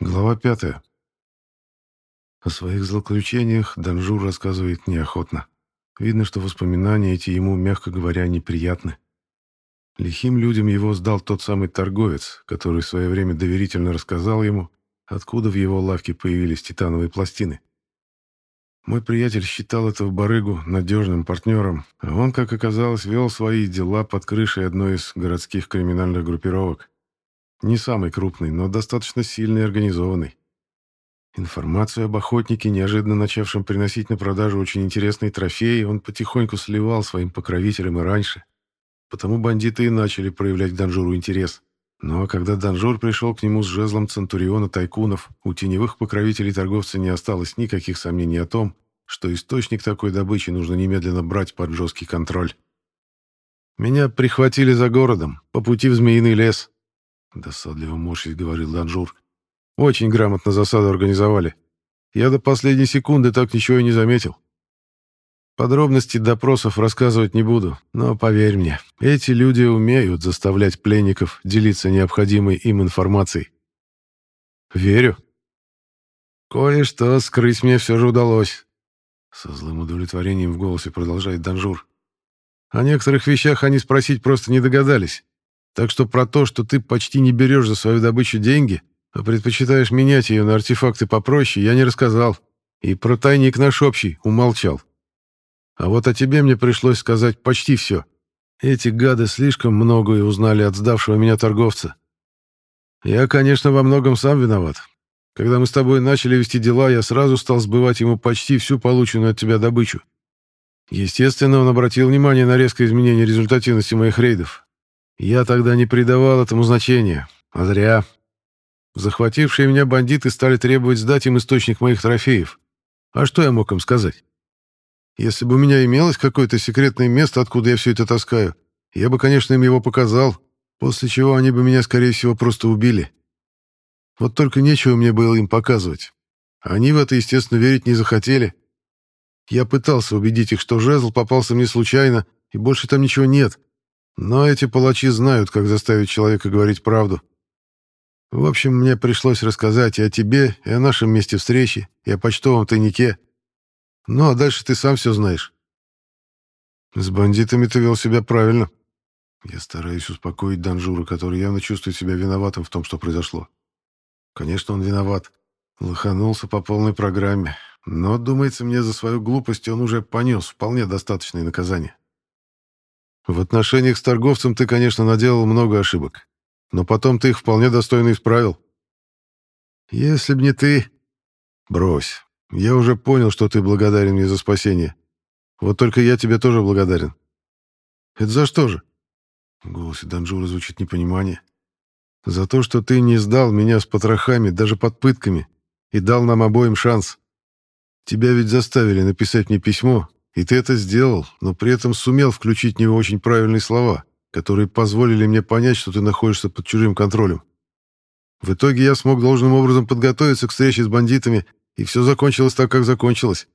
Глава пятая. О своих злоключениях Данжур рассказывает неохотно. Видно, что воспоминания эти ему, мягко говоря, неприятны. Лихим людям его сдал тот самый торговец, который в свое время доверительно рассказал ему, откуда в его лавке появились титановые пластины. Мой приятель считал этого барыгу надежным партнером, а он, как оказалось, вел свои дела под крышей одной из городских криминальных группировок. Не самой крупной, но достаточно сильной и организованной. Информацию об охотнике, неожиданно начавшем приносить на продажу очень интересные трофеи, он потихоньку сливал своим покровителям и раньше. Потому бандиты и начали проявлять к Данжуру интерес. Но когда Данжур пришел к нему с жезлом Центуриона Тайкунов, у теневых покровителей торговца не осталось никаких сомнений о том, что источник такой добычи нужно немедленно брать под жесткий контроль. «Меня прихватили за городом, по пути в Змеиный лес», Досадливо морщись, говорил Данжур. Очень грамотно засаду организовали. Я до последней секунды так ничего и не заметил. Подробности допросов рассказывать не буду, но поверь мне, эти люди умеют заставлять пленников делиться необходимой им информацией. Верю. Кое-что скрыть мне все же удалось. Со злым удовлетворением в голосе продолжает Данжур. О некоторых вещах они спросить просто не догадались. Так что про то, что ты почти не берешь за свою добычу деньги, а предпочитаешь менять ее на артефакты попроще, я не рассказал. И про тайник наш общий умолчал. А вот о тебе мне пришлось сказать почти все. Эти гады слишком многое узнали от сдавшего меня торговца. Я, конечно, во многом сам виноват. Когда мы с тобой начали вести дела, я сразу стал сбывать ему почти всю полученную от тебя добычу. Естественно, он обратил внимание на резкое изменение результативности моих рейдов, я тогда не придавал этому значения, а зря. Захватившие меня бандиты стали требовать сдать им источник моих трофеев. А что я мог им сказать? Если бы у меня имелось какое-то секретное место, откуда я все это таскаю, я бы, конечно, им его показал, после чего они бы меня, скорее всего, просто убили. Вот только нечего мне было им показывать. Они в это, естественно, верить не захотели. Я пытался убедить их, что жезл попался мне случайно, и больше там ничего нет. Но эти палачи знают, как заставить человека говорить правду. В общем, мне пришлось рассказать и о тебе, и о нашем месте встречи, и о почтовом тайнике. Ну, а дальше ты сам все знаешь. С бандитами ты вел себя правильно. Я стараюсь успокоить Данжура, который явно чувствует себя виноватым в том, что произошло. Конечно, он виноват. Лоханулся по полной программе. Но, думается мне, за свою глупость он уже понес вполне достаточное наказание. В отношениях с торговцем ты, конечно, наделал много ошибок, но потом ты их вполне достойно исправил. Если б не ты... Брось. Я уже понял, что ты благодарен мне за спасение. Вот только я тебе тоже благодарен. Это за что же? В голосе Данжура звучит непонимание. За то, что ты не сдал меня с потрохами, даже под пытками, и дал нам обоим шанс. Тебя ведь заставили написать мне письмо, и ты это сделал, но при этом сумел включить в него очень правильные слова, которые позволили мне понять, что ты находишься под чужим контролем. В итоге я смог должным образом подготовиться к встрече с бандитами, и все закончилось так, как закончилось.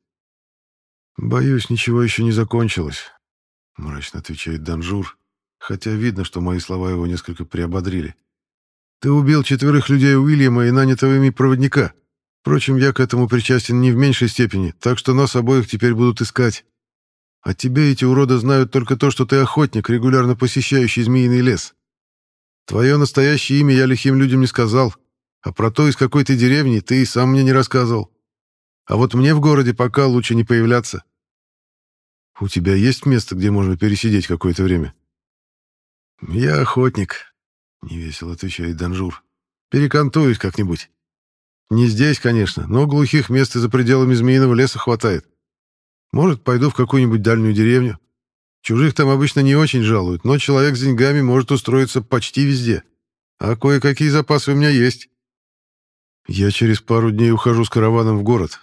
«Боюсь, ничего еще не закончилось», — мрачно отвечает Данжур, хотя видно, что мои слова его несколько приободрили. «Ты убил четверых людей Уильяма и нанятого ими проводника. Впрочем, я к этому причастен не в меньшей степени, так что нас обоих теперь будут искать. О тебе эти уроды знают только то, что ты охотник, регулярно посещающий змеиный лес. Твое настоящее имя я лихим людям не сказал, а про то, из какой ты деревни, ты и сам мне не рассказывал. А вот мне в городе пока лучше не появляться. У тебя есть место, где можно пересидеть какое-то время? Я охотник, — невесело отвечает Данжур. Перекантуюсь как-нибудь. Не здесь, конечно, но глухих мест и за пределами змеиного леса хватает. Может, пойду в какую-нибудь дальнюю деревню. Чужих там обычно не очень жалуют, но человек с деньгами может устроиться почти везде. А кое-какие запасы у меня есть. Я через пару дней ухожу с караваном в город.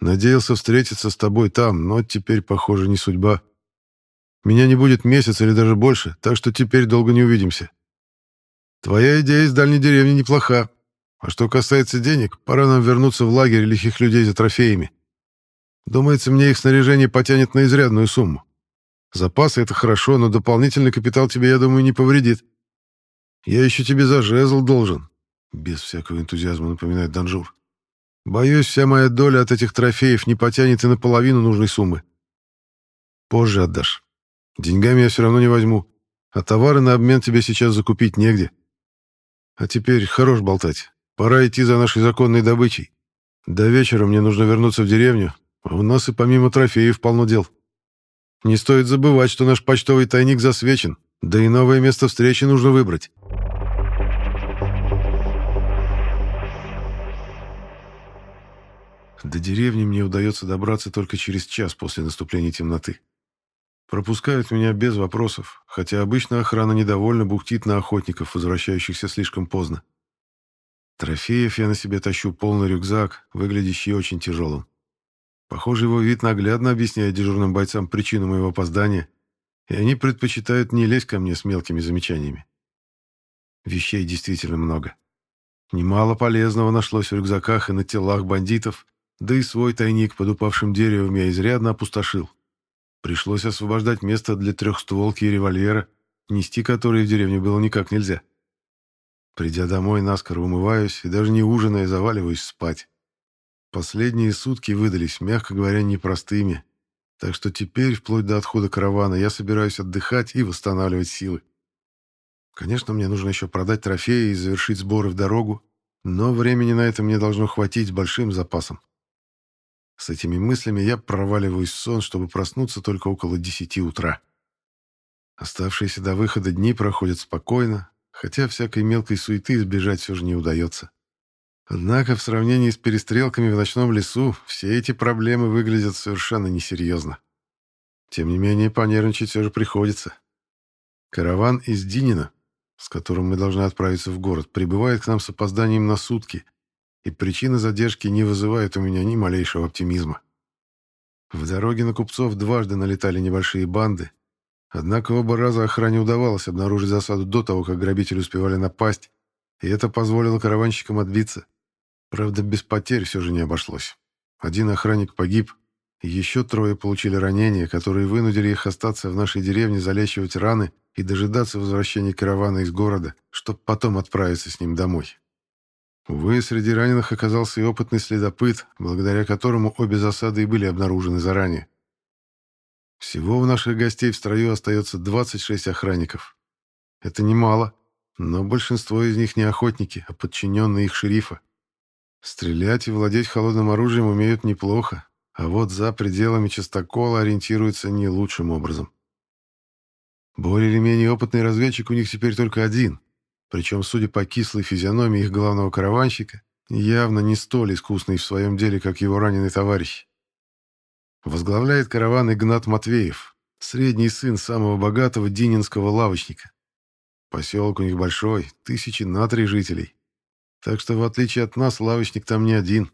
Надеялся встретиться с тобой там, но теперь, похоже, не судьба. Меня не будет месяц или даже больше, так что теперь долго не увидимся. Твоя идея из дальней деревни неплоха. А что касается денег, пора нам вернуться в лагерь лихих людей за трофеями. Думается, мне их снаряжение потянет на изрядную сумму. Запасы — это хорошо, но дополнительный капитал тебе, я думаю, не повредит. Я еще тебе за жезл должен. Без всякого энтузиазма напоминает Данжур. Боюсь, вся моя доля от этих трофеев не потянет и наполовину нужной суммы. Позже отдашь. Деньгами я все равно не возьму, а товары на обмен тебе сейчас закупить негде. А теперь хорош болтать. Пора идти за нашей законной добычей. До вечера мне нужно вернуться в деревню, у нас и помимо трофеев полно дел. Не стоит забывать, что наш почтовый тайник засвечен, да и новое место встречи нужно выбрать. До деревни мне удается добраться только через час после наступления темноты. Пропускают меня без вопросов, хотя обычно охрана недовольно бухтит на охотников, возвращающихся слишком поздно. Трофеев я на себе тащу полный рюкзак, выглядящий очень тяжелым. Похоже, его вид наглядно объясняет дежурным бойцам причину моего опоздания, и они предпочитают не лезть ко мне с мелкими замечаниями. Вещей действительно много. Немало полезного нашлось в рюкзаках и на телах бандитов, да и свой тайник под упавшим деревом я изрядно опустошил. Пришлось освобождать место для трехстволки и револьвера, нести которые в деревне было никак нельзя. Придя домой, наскоро умываюсь и даже не ужиная заваливаюсь спать. Последние сутки выдались, мягко говоря, непростыми, так что теперь, вплоть до отхода каравана, я собираюсь отдыхать и восстанавливать силы. Конечно, мне нужно еще продать трофеи и завершить сборы в дорогу, но времени на это мне должно хватить с большим запасом. С этими мыслями я проваливаюсь в сон, чтобы проснуться только около десяти утра. Оставшиеся до выхода дни проходят спокойно, хотя всякой мелкой суеты избежать все же не удается. Однако в сравнении с перестрелками в ночном лесу все эти проблемы выглядят совершенно несерьезно. Тем не менее, понервничать все же приходится. Караван из Динина, с которым мы должны отправиться в город, прибывает к нам с опозданием на сутки, и причина задержки не вызывает у меня ни малейшего оптимизма. В дороге на купцов дважды налетали небольшие банды, однако оба раза охране удавалось обнаружить засаду до того, как грабители успевали напасть, и это позволило караванщикам отбиться. Правда, без потерь все же не обошлось. Один охранник погиб, и еще трое получили ранения, которые вынудили их остаться в нашей деревне залечивать раны и дожидаться возвращения каравана из города, чтобы потом отправиться с ним домой. Увы, среди раненых оказался и опытный следопыт, благодаря которому обе засады и были обнаружены заранее. Всего у наших гостей в строю остается 26 охранников. Это немало, но большинство из них не охотники, а подчиненные их шерифа. Стрелять и владеть холодным оружием умеют неплохо, а вот за пределами частокола ориентируются не лучшим образом. Более или менее опытный разведчик у них теперь только один, причем, судя по кислой физиономии их главного караванщика, явно не столь искусный в своем деле, как его раненый товарищ. Возглавляет караван Игнат Матвеев, средний сын самого богатого дининского лавочника. Поселок у них большой, тысячи на три жителей. Так что, в отличие от нас, лавочник там не один.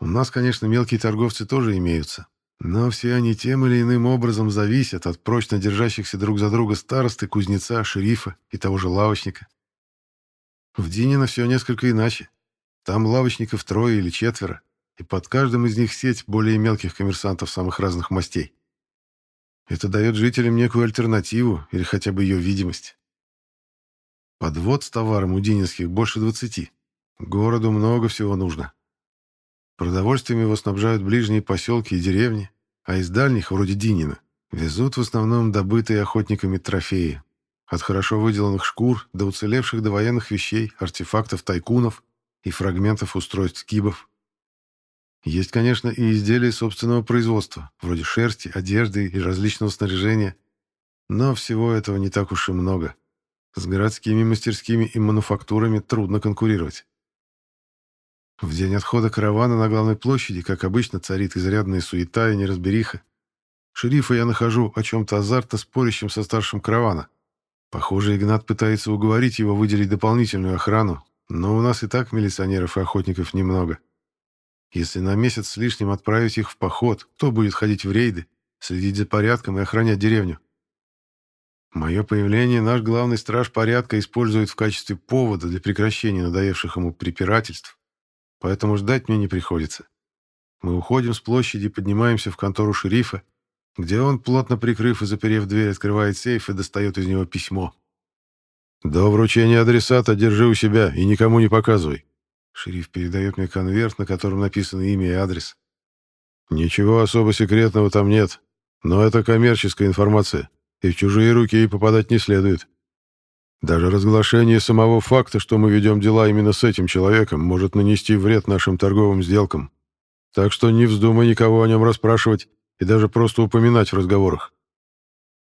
У нас, конечно, мелкие торговцы тоже имеются, но все они тем или иным образом зависят от прочно держащихся друг за друга старосты, кузнеца, шерифа и того же лавочника. В Динино все несколько иначе. Там лавочников трое или четверо, и под каждым из них сеть более мелких коммерсантов самых разных мастей. Это дает жителям некую альтернативу или хотя бы ее видимость. Подвод с товаром у Дининских больше двадцати. Городу много всего нужно. Продовольствием его снабжают ближние поселки и деревни, а из дальних, вроде Динина, везут в основном добытые охотниками трофеи. От хорошо выделанных шкур до уцелевших до военных вещей, артефактов тайкунов и фрагментов устройств кибов. Есть, конечно, и изделия собственного производства, вроде шерсти, одежды и различного снаряжения, но всего этого не так уж и много. С городскими мастерскими и мануфактурами трудно конкурировать. В день отхода каравана на главной площади, как обычно, царит изрядная суета и неразбериха. Шерифа я нахожу о чем-то азартно спорящим со старшим каравана. Похоже, Игнат пытается уговорить его выделить дополнительную охрану, но у нас и так милиционеров и охотников немного. Если на месяц с лишним отправить их в поход, кто будет ходить в рейды, следить за порядком и охранять деревню? Мое появление наш главный страж порядка использует в качестве повода для прекращения надоевших ему препирательств поэтому ждать мне не приходится. Мы уходим с площади и поднимаемся в контору шерифа, где он, плотно прикрыв и заперев дверь, открывает сейф и достает из него письмо. До вручения адресата держи у себя и никому не показывай. Шериф передает мне конверт, на котором написано имя и адрес. Ничего особо секретного там нет, но это коммерческая информация, и в чужие руки ей попадать не следует. Даже разглашение самого факта, что мы ведем дела именно с этим человеком, может нанести вред нашим торговым сделкам. Так что не вздумай никого о нем расспрашивать и даже просто упоминать в разговорах.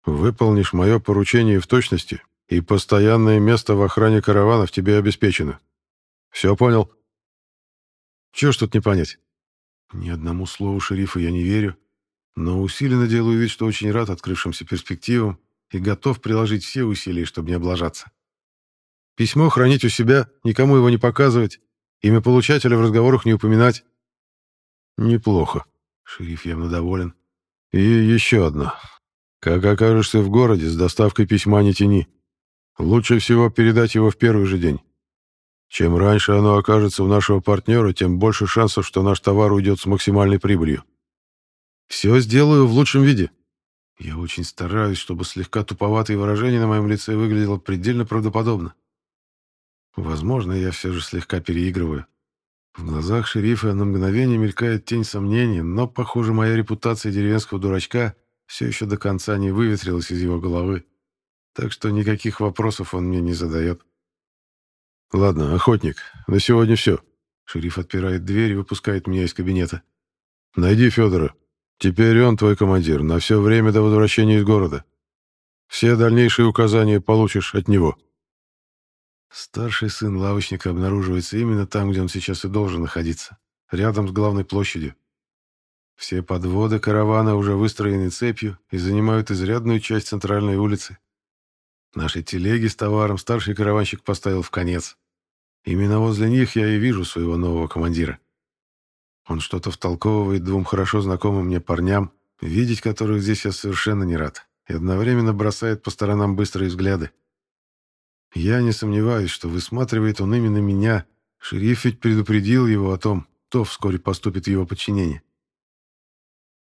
Выполнишь мое поручение в точности, и постоянное место в охране караванов тебе обеспечено. Все понял? Чего ж тут не понять? Ни одному слову шерифа я не верю, но усиленно делаю вид, что очень рад открывшимся перспективам и готов приложить все усилия, чтобы не облажаться. Письмо хранить у себя, никому его не показывать, имя получателя в разговорах не упоминать. Неплохо. Шериф явно доволен. И еще одно. Как окажешься в городе, с доставкой письма не тяни. Лучше всего передать его в первый же день. Чем раньше оно окажется у нашего партнера, тем больше шансов, что наш товар уйдет с максимальной прибылью. Все сделаю в лучшем виде. Я очень стараюсь, чтобы слегка туповатое выражение на моем лице выглядело предельно правдоподобно. Возможно, я все же слегка переигрываю. В глазах шерифа на мгновение мелькает тень сомнений, но, похоже, моя репутация деревенского дурачка все еще до конца не выветрилась из его головы, так что никаких вопросов он мне не задает. «Ладно, охотник, на сегодня все». Шериф отпирает дверь и выпускает меня из кабинета. «Найди Федора. Теперь он твой командир на все время до возвращения из города. Все дальнейшие указания получишь от него». Старший сын лавочника обнаруживается именно там, где он сейчас и должен находиться, рядом с главной площадью. Все подводы каравана уже выстроены цепью и занимают изрядную часть центральной улицы. Наши телеги с товаром старший караванщик поставил в конец. Именно возле них я и вижу своего нового командира. Он что-то втолковывает двум хорошо знакомым мне парням, видеть которых здесь я совершенно не рад, и одновременно бросает по сторонам быстрые взгляды. Я не сомневаюсь, что высматривает он именно меня. Шериф ведь предупредил его о том, кто вскоре поступит в его подчинение.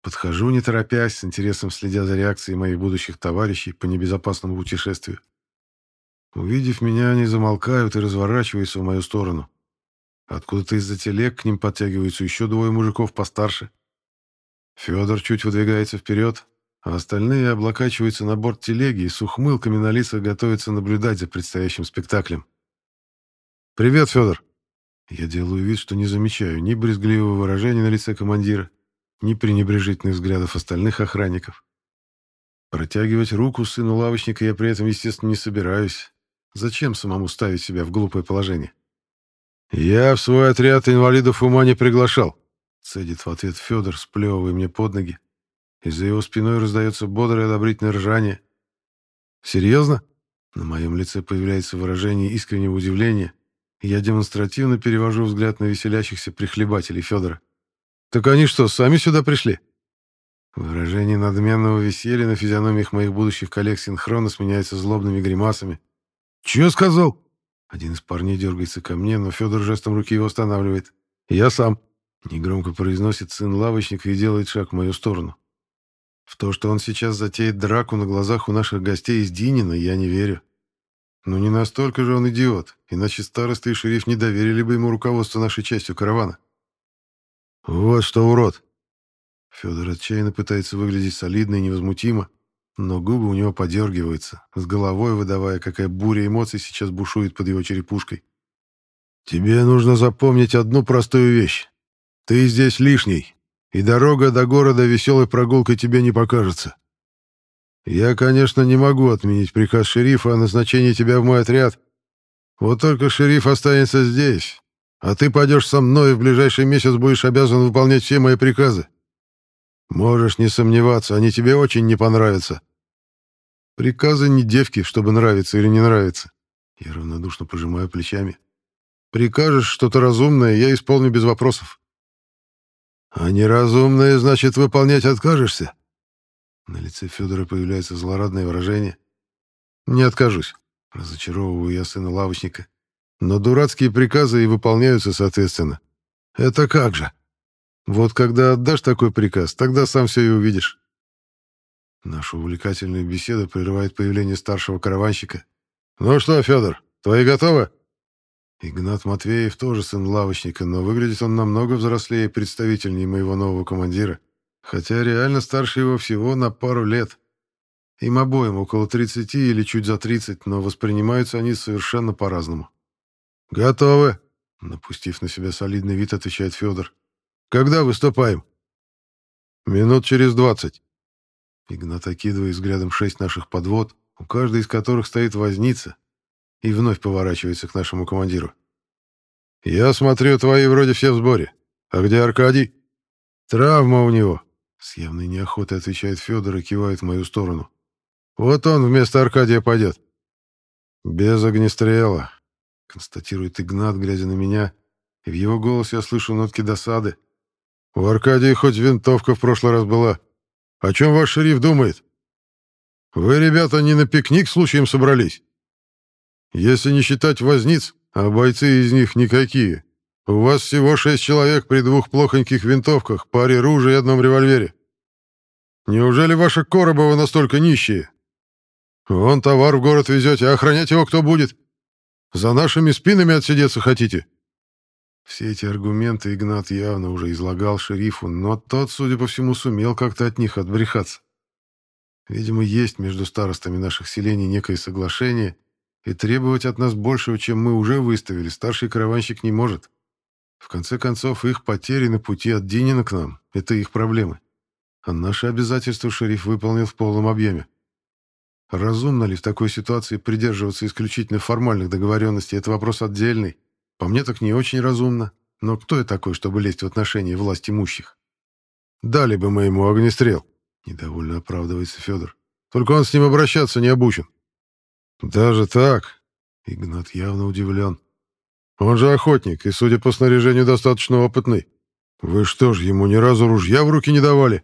Подхожу, не торопясь, с интересом следя за реакцией моих будущих товарищей по небезопасному путешествию. Увидев меня, они замолкают и разворачиваются в мою сторону. Откуда-то из-за телег к ним подтягиваются еще двое мужиков постарше. Федор чуть выдвигается вперед, а остальные облокачиваются на борт телеги и с ухмылками на лицах готовятся наблюдать за предстоящим спектаклем. «Привет, Федор!» Я делаю вид, что не замечаю ни брезгливого выражения на лице командира, ни пренебрежительных взглядов остальных охранников. Протягивать руку сыну лавочника я при этом, естественно, не собираюсь, Зачем самому ставить себя в глупое положение? «Я в свой отряд инвалидов ума не приглашал», — цедит в ответ Федор, сплевывая мне под ноги. Из-за его спиной раздается бодрое одобрительное ржание. «Серьезно?» На моем лице появляется выражение искреннего удивления, и я демонстративно перевожу взгляд на веселящихся прихлебателей Федора. «Так они что, сами сюда пришли?» Выражение надменного веселья на физиономиях моих будущих коллег синхронно сменяется злобными гримасами, «Чё сказал?» Один из парней дергается ко мне, но Федор жестом руки его останавливает. «Я сам», — негромко произносит сын лавочника и делает шаг в мою сторону. В то, что он сейчас затеет драку на глазах у наших гостей из Динина, я не верю. Но не настолько же он идиот, иначе староста и шериф не доверили бы ему руководство нашей частью каравана. «Вот что, урод!» Федор отчаянно пытается выглядеть солидно и невозмутимо, но губы у него подергиваются, с головой выдавая, какая буря эмоций сейчас бушует под его черепушкой. «Тебе нужно запомнить одну простую вещь. Ты здесь лишний, и дорога до города веселой прогулкой тебе не покажется. Я, конечно, не могу отменить приказ шерифа о назначении тебя в мой отряд. Вот только шериф останется здесь, а ты пойдешь со мной и в ближайший месяц будешь обязан выполнять все мои приказы. Можешь не сомневаться, они тебе очень не понравятся. Приказы не девки, чтобы нравится или не нравится. Я равнодушно пожимаю плечами. Прикажешь что-то разумное, я исполню без вопросов. А неразумное, значит, выполнять откажешься? На лице Федора появляется злорадное выражение. Не откажусь. Разочаровываю я сына лавочника. Но дурацкие приказы и выполняются соответственно. Это как же? Вот когда отдашь такой приказ, тогда сам все и увидишь. Нашу увлекательную беседу прерывает появление старшего караванщика. «Ну что, Федор, твои готовы?» Игнат Матвеев тоже сын лавочника, но выглядит он намного взрослее и представительнее моего нового командира, хотя реально старше его всего на пару лет. Им обоим около 30 или чуть за 30, но воспринимаются они совершенно по-разному. «Готовы!» — напустив на себя солидный вид, отвечает Федор. «Когда выступаем?» «Минут через двадцать». Игнат окидывает взглядом шесть наших подвод, у каждой из которых стоит возница, и вновь поворачивается к нашему командиру. «Я смотрю, твои вроде все в сборе. А где Аркадий?» «Травма у него», — с явной неохотой отвечает Федор и кивает в мою сторону. «Вот он вместо Аркадия пойдет». «Без огнестрела», — констатирует Игнат, глядя на меня, и в его голосе я слышу нотки досады. «У Аркадия хоть винтовка в прошлый раз была. О чем ваш шериф думает?» Вы, ребята, не на пикник случаем собрались? Если не считать возниц, а бойцы из них никакие, у вас всего шесть человек при двух плохоньких винтовках, паре ружей и одном револьвере. Неужели ваши Коробовы настолько нищие? Вон товар в город везете, а охранять его кто будет? За нашими спинами отсидеться хотите?» Все эти аргументы Игнат явно уже излагал шерифу, но тот, судя по всему, сумел как-то от них отбрехаться. Видимо, есть между старостами наших селений некое соглашение, и требовать от нас большего, чем мы уже выставили, старший караванщик не может. В конце концов, их потери на пути от Динина к нам — это их проблемы. А наши обязательства шериф выполнил в полном объеме. Разумно ли в такой ситуации придерживаться исключительно формальных договоренностей, это вопрос отдельный. По мне так не очень разумно. Но кто я такой, чтобы лезть в отношения власть имущих? Дали бы мы ему огнестрел. Недовольно оправдывается Федор. Только он с ним обращаться не обучен. Даже так? Игнат явно удивлен. Он же охотник и, судя по снаряжению, достаточно опытный. Вы что ж, ему ни разу ружья в руки не давали?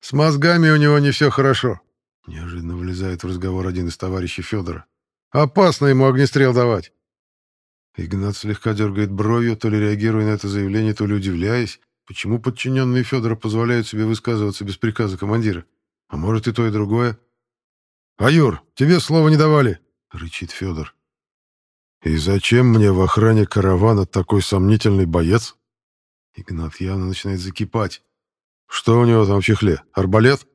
С мозгами у него не все хорошо. Неожиданно влезает в разговор один из товарищей Федора. Опасно ему огнестрел давать. Игнат слегка дергает бровью, то ли реагируя на это заявление, то ли удивляясь, Почему подчиненные Федора позволяют себе высказываться без приказа командира? А может и то, и другое? «Аюр, тебе слова не давали!» — рычит Федор. «И зачем мне в охране каравана такой сомнительный боец?» Игнат явно начинает закипать. «Что у него там в чехле? Арбалет?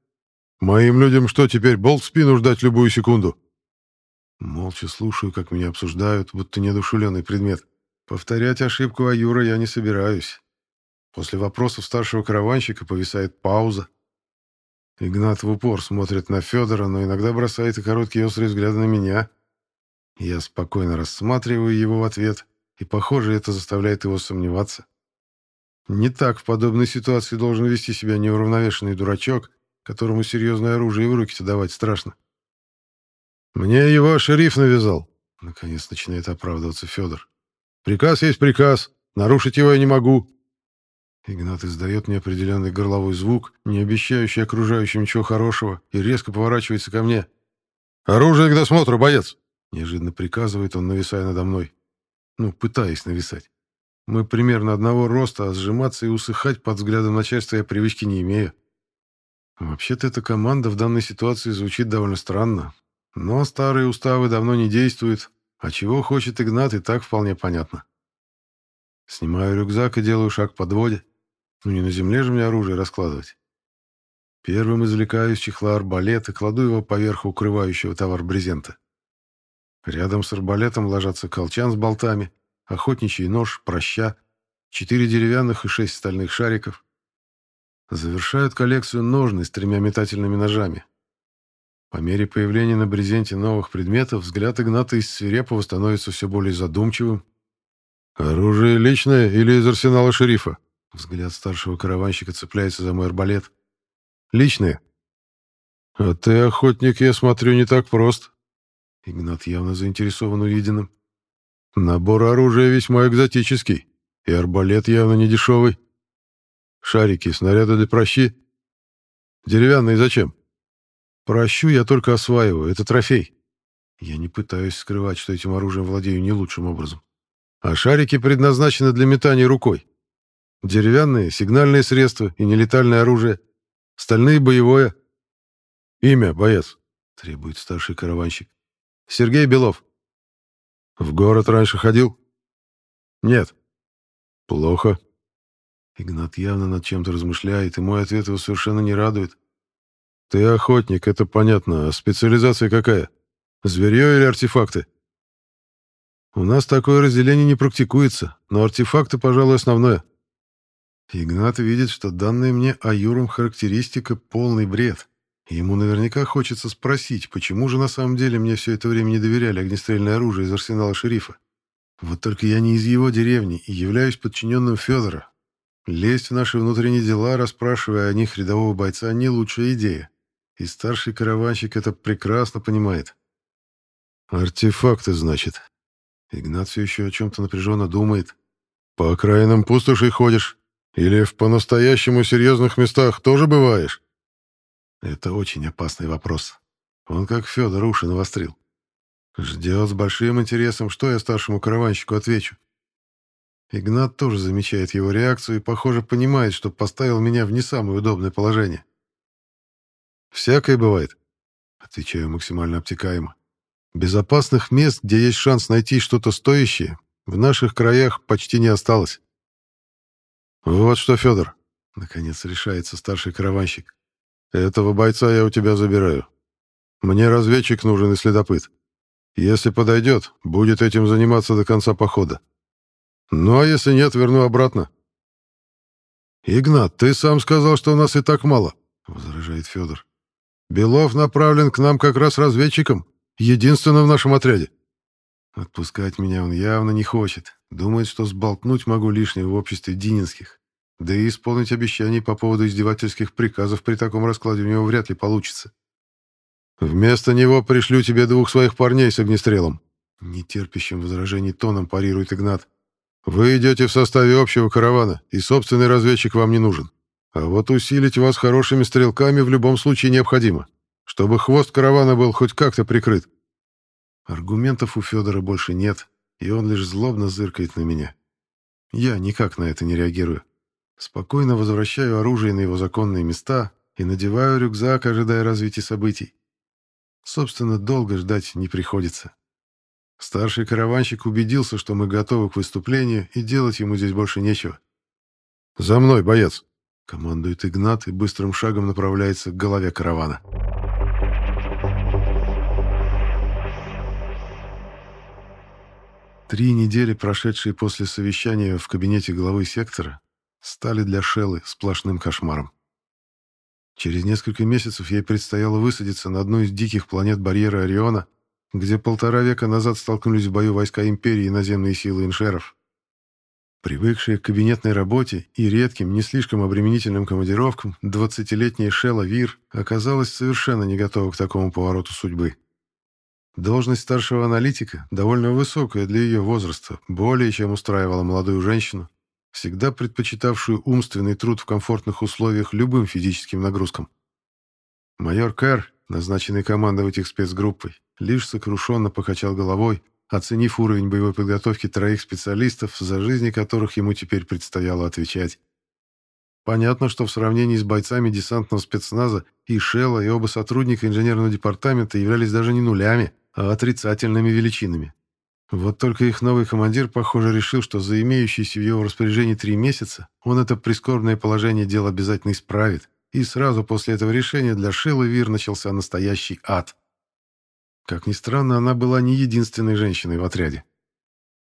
Моим людям что, теперь болт в спину ждать любую секунду?» Молча слушаю, как меня обсуждают, будто недушевленный предмет. Повторять ошибку Аюра я не собираюсь. После вопросов старшего караванщика повисает пауза. Игнат в упор смотрит на Федора, но иногда бросает и короткие острые взгляды на меня. Я спокойно рассматриваю его в ответ, и, похоже, это заставляет его сомневаться. Не так в подобной ситуации должен вести себя неуравновешенный дурачок, которому серьезное оружие в руки-то давать страшно. «Мне его шериф навязал», — наконец начинает оправдываться Федор. «Приказ есть приказ, нарушить его я не могу. Игнат издает неопределенный горловой звук, не обещающий окружающим ничего хорошего, и резко поворачивается ко мне. «Оружие к досмотру, боец!» Неожиданно приказывает он, нависая надо мной. Ну, пытаясь нависать. Мы примерно одного роста, а сжиматься и усыхать под взглядом начальства я привычки не имею. Вообще-то эта команда в данной ситуации звучит довольно странно. Но старые уставы давно не действуют, а чего хочет Игнат и так вполне понятно. Снимаю рюкзак и делаю шаг по подводе. Ну не на земле же мне оружие раскладывать. Первым извлекаю из чехла арбалет и кладу его поверх укрывающего товар брезента. Рядом с арбалетом ложатся колчан с болтами, охотничий нож, проща, четыре деревянных и шесть стальных шариков. Завершают коллекцию ножны с тремя метательными ножами. По мере появления на брезенте новых предметов взгляд Игната из свирепого становится все более задумчивым. «Оружие личное или из арсенала шерифа?» Взгляд старшего караванщика цепляется за мой арбалет. «Личное». «А ты, охотник, я смотрю, не так прост». Игнат явно заинтересован увиденным. «Набор оружия весьма экзотический, и арбалет явно не дешевый. Шарики, снаряды для прощи. Деревянные зачем? Прощу я только осваиваю, это трофей. Я не пытаюсь скрывать, что этим оружием владею не лучшим образом. А шарики предназначены для метания рукой. Деревянные — сигнальные средства и нелетальное оружие. Стальные — боевое. Имя, боец, требует старший караванщик. Сергей Белов». «В город раньше ходил?» «Нет». «Плохо». Игнат явно над чем-то размышляет, и мой ответ его совершенно не радует. «Ты охотник, это понятно. А специализация какая? Зверье или артефакты?» «У нас такое разделение не практикуется, но артефакты, пожалуй, основное». Игнат видит, что данная мне Аюром характеристика — полный бред. Ему наверняка хочется спросить, почему же на самом деле мне все это время не доверяли огнестрельное оружие из арсенала шерифа. Вот только я не из его деревни и являюсь подчиненным Федора. Лезть в наши внутренние дела, расспрашивая о них рядового бойца, не лучшая идея. И старший караванщик это прекрасно понимает. «Артефакты, значит». Игнат все еще о чем-то напряженно думает. «По окраинам пустоши ходишь? Или в по-настоящему серьезных местах тоже бываешь?» Это очень опасный вопрос. Он как Федор уши навострил. Ждет с большим интересом, что я старшему караванщику отвечу. Игнат тоже замечает его реакцию и, похоже, понимает, что поставил меня в не самое удобное положение. «Всякое бывает», — отвечаю максимально обтекаемо. «Безопасных мест, где есть шанс найти что-то стоящее, в наших краях почти не осталось». «Вот что, Федор», — наконец решается старший караванщик. Этого бойца я у тебя забираю. Мне разведчик нужен и следопыт. Если подойдет, будет этим заниматься до конца похода. Ну а если нет, верну обратно. «Игнат, ты сам сказал, что у нас и так мало», — возражает Федор. «Белов направлен к нам как раз разведчиком, единственным в нашем отряде». Отпускать меня он явно не хочет. Думает, что сболтнуть могу лишнее в обществе Дининских. Да и исполнить обещаний по поводу издевательских приказов при таком раскладе у него вряд ли получится. Вместо него пришлю тебе двух своих парней с огнестрелом. Нетерпящим возражений тоном парирует Игнат. Вы идете в составе общего каравана, и собственный разведчик вам не нужен. А вот усилить вас хорошими стрелками в любом случае необходимо, чтобы хвост каравана был хоть как-то прикрыт. Аргументов у Федора больше нет, и он лишь злобно зыркает на меня. Я никак на это не реагирую. Спокойно возвращаю оружие на его законные места и надеваю рюкзак, ожидая развития событий. Собственно, долго ждать не приходится. Старший караванщик убедился, что мы готовы к выступлению, и делать ему здесь больше нечего. «За мной, боец!» — командует Игнат и быстрым шагом направляется к голове каравана. Три недели, прошедшие после совещания в кабинете главы сектора, стали для Шеллы сплошным кошмаром. Через несколько месяцев ей предстояло высадиться на одну из диких планет барьера Ориона, где полтора века назад столкнулись в бою войска Империи и наземные силы иншеров. Привыкшая к кабинетной работе и редким, не слишком обременительным командировкам, двадцатилетняя Шелла Вир оказалась совершенно не готова к такому повороту судьбы. Должность старшего аналитика, довольно высокая для ее возраста, более чем устраивала молодую женщину, всегда предпочитавшую умственный труд в комфортных условиях любым физическим нагрузкам. Майор Кэр, назначенный командовать их спецгруппой, лишь сокрушенно покачал головой, оценив уровень боевой подготовки троих специалистов, за жизни которых ему теперь предстояло отвечать. Понятно, что в сравнении с бойцами десантного спецназа и Шелла, и оба сотрудника инженерного департамента являлись даже не нулями, а отрицательными величинами. Вот только их новый командир, похоже, решил, что за имеющиеся в его распоряжении три месяца он это прискорбное положение дел обязательно исправит, и сразу после этого решения для Шилы Вир начался настоящий ад. Как ни странно, она была не единственной женщиной в отряде.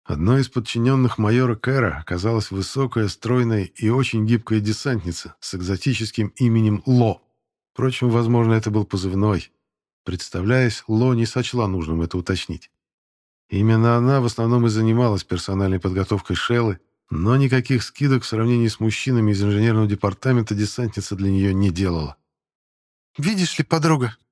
Одной из подчиненных майора Кэра оказалась высокая, стройная и очень гибкая десантница с экзотическим именем Ло. Впрочем, возможно, это был позывной. Представляясь, Ло не сочла нужным это уточнить. Именно она в основном и занималась персональной подготовкой Шеллы, но никаких скидок в сравнении с мужчинами из инженерного департамента десантница для нее не делала. «Видишь ли, подруга?» —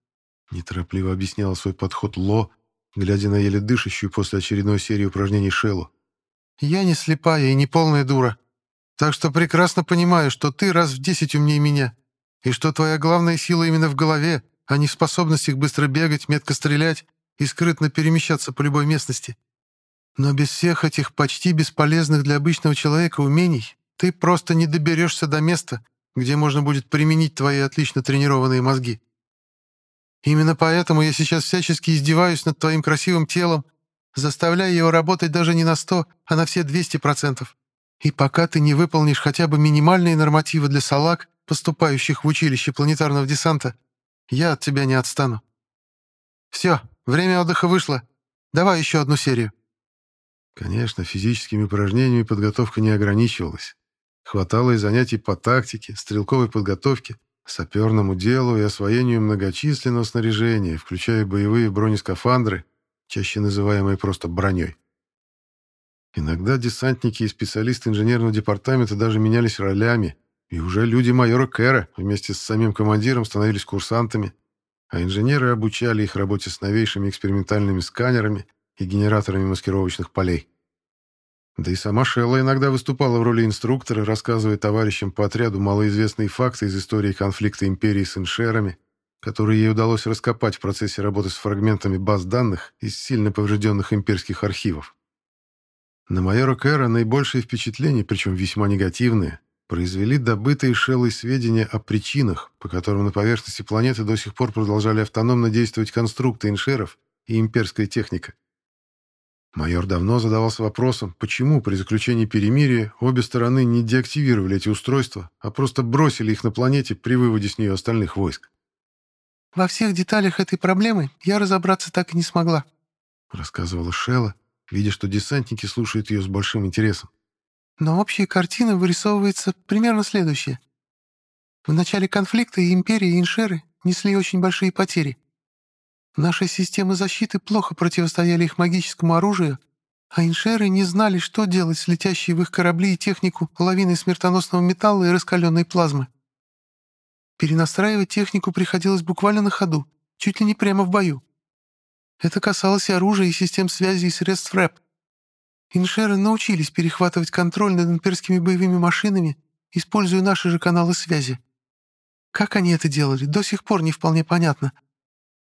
неторопливо объясняла свой подход Ло, глядя на еле дышащую после очередной серии упражнений Шеллу. «Я не слепая и не полная дура, так что прекрасно понимаю, что ты раз в десять умнее меня, и что твоя главная сила именно в голове, а не в способностях быстро бегать, метко стрелять и скрытно перемещаться по любой местности. Но без всех этих почти бесполезных для обычного человека умений ты просто не доберешься до места, где можно будет применить твои отлично тренированные мозги. Именно поэтому я сейчас всячески издеваюсь над твоим красивым телом, заставляя его работать даже не на сто, а на все двести процентов. И пока ты не выполнишь хотя бы минимальные нормативы для салаг, поступающих в училище планетарного десанта, я от тебя не отстану. Все, время отдыха вышло. Давай еще одну серию. Конечно, физическими упражнениями подготовка не ограничивалась. Хватало и занятий по тактике, стрелковой подготовке, саперному делу и освоению многочисленного снаряжения, включая боевые бронескафандры, чаще называемые просто броней. Иногда десантники и специалисты инженерного департамента даже менялись ролями, и уже люди майора Кэра вместе с самим командиром становились курсантами, а инженеры обучали их работе с новейшими экспериментальными сканерами и генераторами маскировочных полей. Да и сама Шелла иногда выступала в роли инструктора, рассказывая товарищам по отряду малоизвестные факты из истории конфликта империи с иншерами, которые ей удалось раскопать в процессе работы с фрагментами баз данных из сильно поврежденных имперских архивов. На майора Кэра наибольшее впечатление, причем весьма негативное, произвели добытые Шеллой сведения о причинах, по которым на поверхности планеты до сих пор продолжали автономно действовать конструкты иншеров и имперская техника. Майор давно задавался вопросом, почему при заключении перемирия обе стороны не деактивировали эти устройства, а просто бросили их на планете при выводе с нее остальных войск. «Во всех деталях этой проблемы я разобраться так и не смогла», рассказывала Шелла, видя, что десантники слушают ее с большим интересом. «Но общая картина вырисовывается примерно следующая. В начале конфликта и Империя, и Иншеры несли очень большие потери. Наши системы защиты плохо противостояли их магическому оружию, а иншеры не знали, что делать с летящей в их корабли и технику лавиной смертоносного металла и раскаленной плазмы. Перенастраивать технику приходилось буквально на ходу, чуть ли не прямо в бою. Это касалось и оружия, и систем связи, и средств РЭП. Иншеры научились перехватывать контроль над имперскими боевыми машинами, используя наши же каналы связи. Как они это делали, до сих пор не вполне понятно,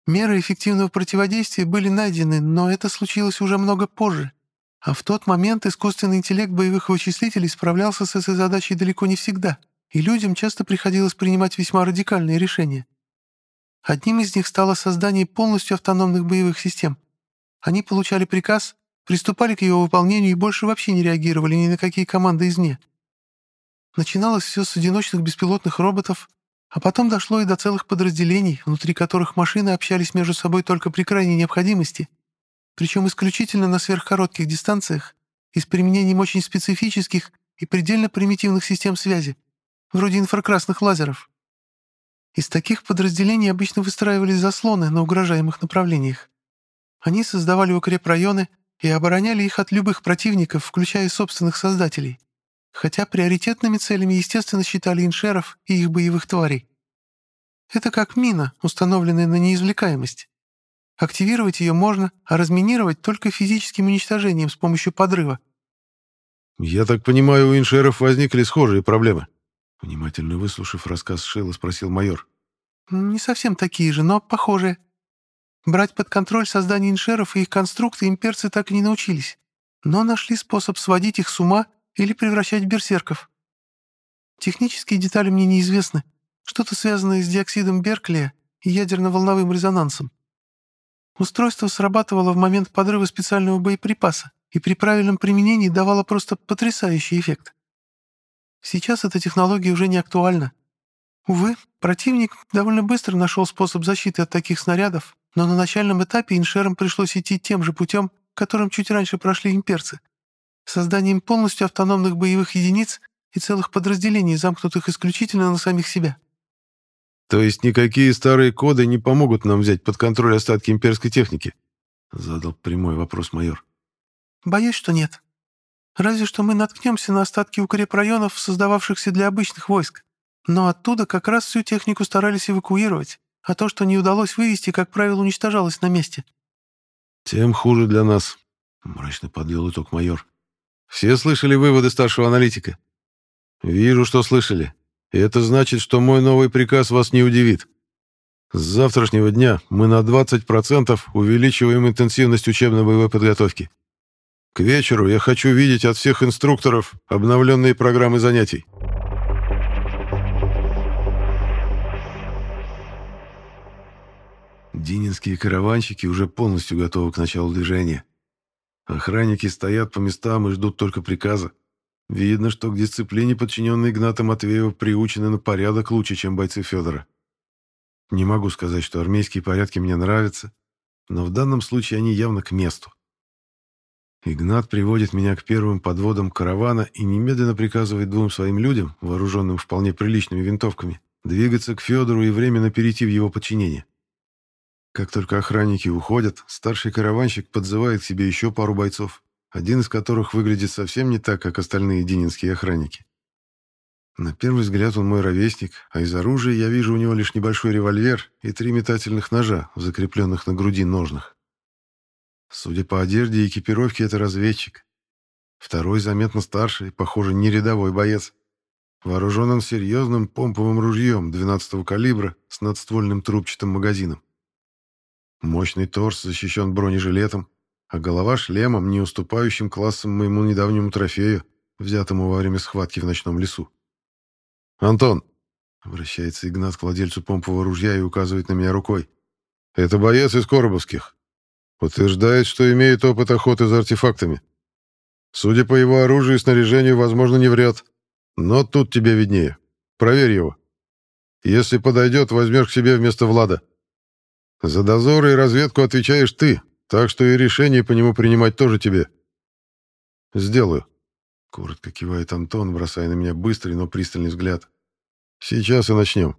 Меры эффективного противодействия были найдены, но это случилось уже много позже. А в тот момент искусственный интеллект боевых вычислителей справлялся с этой задачей далеко не всегда, и людям часто приходилось принимать весьма радикальные решения. Одним из них стало создание полностью автономных боевых систем. Они получали приказ, приступали к его выполнению и больше вообще не реагировали ни на какие команды извне. Начиналось все с одиночных беспилотных роботов, а потом дошло и до целых подразделений, внутри которых машины общались между собой только при крайней необходимости, причем исключительно на сверхкоротких дистанциях и с применением очень специфических и предельно примитивных систем связи, вроде инфракрасных лазеров. Из таких подразделений обычно выстраивались заслоны на угрожаемых направлениях. Они создавали укрепрайоны и обороняли их от любых противников, включая собственных создателей хотя приоритетными целями, естественно, считали иншеров и их боевых тварей. Это как мина, установленная на неизвлекаемость. Активировать ее можно, а разминировать только физическим уничтожением с помощью подрыва. «Я так понимаю, у иншеров возникли схожие проблемы?» Внимательно выслушав рассказ Шейла, спросил майор. «Не совсем такие же, но похожие. Брать под контроль создание иншеров и их конструкты имперцы так и не научились, но нашли способ сводить их с ума или превращать в берсерков. Технические детали мне неизвестны. Что-то связанное с диоксидом Берклия и ядерно-волновым резонансом. Устройство срабатывало в момент подрыва специального боеприпаса и при правильном применении давало просто потрясающий эффект. Сейчас эта технология уже не актуальна. Увы, противник довольно быстро нашел способ защиты от таких снарядов, но на начальном этапе иншерам пришлось идти тем же путем, которым чуть раньше прошли имперцы созданием полностью автономных боевых единиц и целых подразделений, замкнутых исключительно на самих себя. То есть никакие старые коды не помогут нам взять под контроль остатки имперской техники? Задал прямой вопрос майор. Боюсь, что нет. Разве что мы наткнемся на остатки укрепрайонов, создававшихся для обычных войск. Но оттуда как раз всю технику старались эвакуировать, а то, что не удалось вывести, как правило, уничтожалось на месте. «Тем хуже для нас», — мрачно подвел итог майор. Все слышали выводы старшего аналитика? Вижу, что слышали. И это значит, что мой новый приказ вас не удивит. С завтрашнего дня мы на 20% увеличиваем интенсивность учебно-боевой подготовки. К вечеру я хочу видеть от всех инструкторов обновленные программы занятий. Дининские караванщики уже полностью готовы к началу движения. Охранники стоят по местам и ждут только приказа. Видно, что к дисциплине подчиненные Игната Матвеева приучены на порядок лучше, чем бойцы Федора. Не могу сказать, что армейские порядки мне нравятся, но в данном случае они явно к месту. Игнат приводит меня к первым подводам каравана и немедленно приказывает двум своим людям, вооруженным вполне приличными винтовками, двигаться к Федору и временно перейти в его подчинение. Как только охранники уходят, старший караванщик подзывает к себе еще пару бойцов, один из которых выглядит совсем не так, как остальные дининские охранники. На первый взгляд он мой ровесник, а из оружия я вижу у него лишь небольшой револьвер и три метательных ножа, закрепленных на груди ножнах. Судя по одежде и экипировке, это разведчик. Второй заметно старший, похоже, не рядовой боец. Вооружен он серьезным помповым ружьем 12-го калибра с надствольным трубчатым магазином. Мощный торс защищен бронежилетом, а голова шлемом, не уступающим классом моему недавнему трофею, взятому во время схватки в ночном лесу. «Антон!» — обращается Игнат к владельцу помпового ружья и указывает на меня рукой. «Это боец из Коробовских. Утверждает, что имеет опыт охоты за артефактами. Судя по его оружию и снаряжению, возможно, не врет. Но тут тебе виднее. Проверь его. Если подойдет, возьмешь к себе вместо Влада. За дозоры и разведку отвечаешь ты, так что и решение по нему принимать тоже тебе. Сделаю. Коротко кивает Антон, бросая на меня быстрый, но пристальный взгляд. Сейчас и начнем.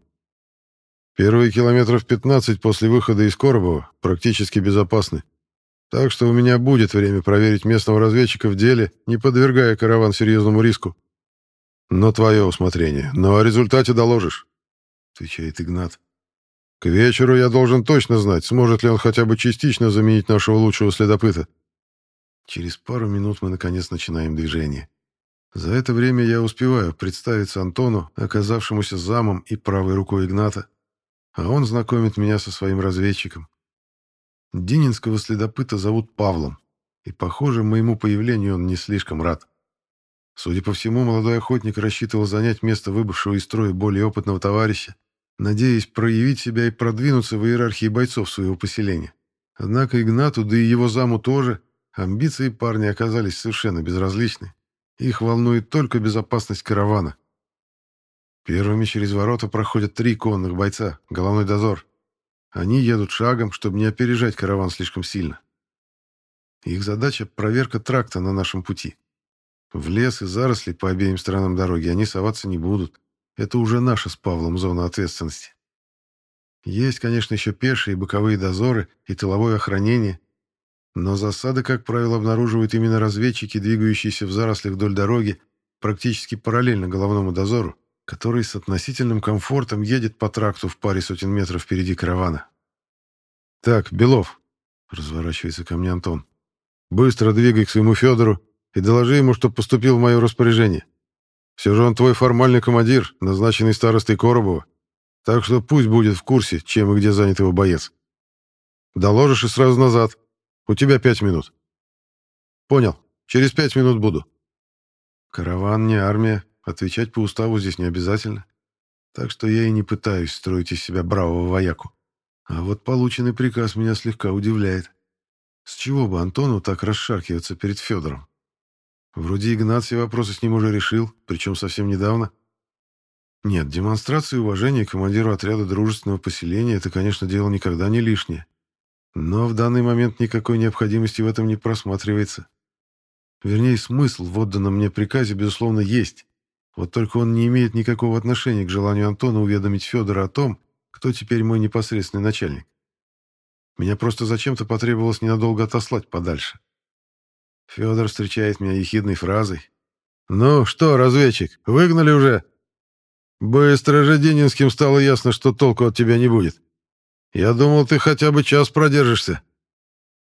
Первые километров 15 после выхода из Коробова практически безопасны. Так что у меня будет время проверить местного разведчика в деле, не подвергая караван серьезному риску. Но твое усмотрение. Но о результате доложишь, отвечает Игнат. К вечеру я должен точно знать, сможет ли он хотя бы частично заменить нашего лучшего следопыта. Через пару минут мы наконец начинаем движение. За это время я успеваю представиться Антону, оказавшемуся замом и правой рукой Игната, а он знакомит меня со своим разведчиком. Дининского следопыта зовут Павлом, и, похоже, моему появлению он не слишком рад. Судя по всему, молодой охотник рассчитывал занять место выбывшего из строя более опытного товарища, надеясь проявить себя и продвинуться в иерархии бойцов своего поселения. Однако Игнату, да и его заму тоже, амбиции парня оказались совершенно безразличны. Их волнует только безопасность каравана. Первыми через ворота проходят три конных бойца, головной дозор. Они едут шагом, чтобы не опережать караван слишком сильно. Их задача — проверка тракта на нашем пути. В лес и заросли по обеим сторонам дороги они соваться не будут. Это уже наша с Павлом зона ответственности. Есть, конечно, еще пешие и боковые дозоры и тыловое охранение, но засады, как правило, обнаруживают именно разведчики, двигающиеся в зарослях вдоль дороги, практически параллельно головному дозору, который с относительным комфортом едет по тракту в паре сотен метров впереди каравана. «Так, Белов», — разворачивается ко мне Антон, — «быстро двигай к своему Федору и доложи ему, что поступил в мое распоряжение. Все же он твой формальный командир, назначенный старостой Коробова. Так что пусть будет в курсе, чем и где занят его боец. Доложишь и сразу назад. У тебя пять минут. Понял. Через пять минут буду. Караван не армия. Отвечать по уставу здесь не обязательно. Так что я и не пытаюсь строить из себя бравого вояку. А вот полученный приказ меня слегка удивляет. С чего бы Антону так расшаркиваться перед Федором? Вроде Игнат все вопросы с ним уже решил, причем совсем недавно. Нет, демонстрация уважения командиру отряда дружественного поселения — это, конечно, дело никогда не лишнее. Но в данный момент никакой необходимости в этом не просматривается. Вернее, смысл в отданном мне приказе, безусловно, есть. Вот только он не имеет никакого отношения к желанию Антона уведомить Федора о том, кто теперь мой непосредственный начальник. Меня просто зачем-то потребовалось ненадолго отослать подальше. Федор встречает меня ехидной фразой. «Ну что, разведчик, выгнали уже?» «Быстро же Денинским стало ясно, что толку от тебя не будет. Я думал, ты хотя бы час продержишься».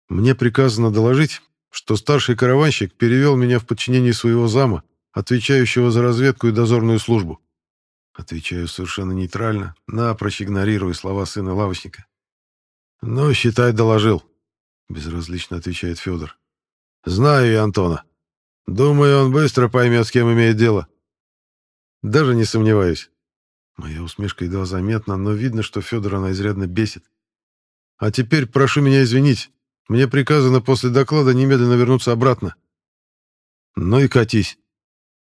Мне приказано доложить, что старший караванщик перевел меня в подчинение своего зама, отвечающего за разведку и дозорную службу. Отвечаю совершенно нейтрально, напрочь игнорируя слова сына лавочника. «Ну, считай, доложил», — безразлично отвечает Федор. Знаю я Антона. Думаю, он быстро поймет, с кем имеет дело. Даже не сомневаюсь. Моя усмешка едва заметна, но видно, что Федор она изрядно бесит. А теперь прошу меня извинить. Мне приказано после доклада немедленно вернуться обратно. Ну и катись.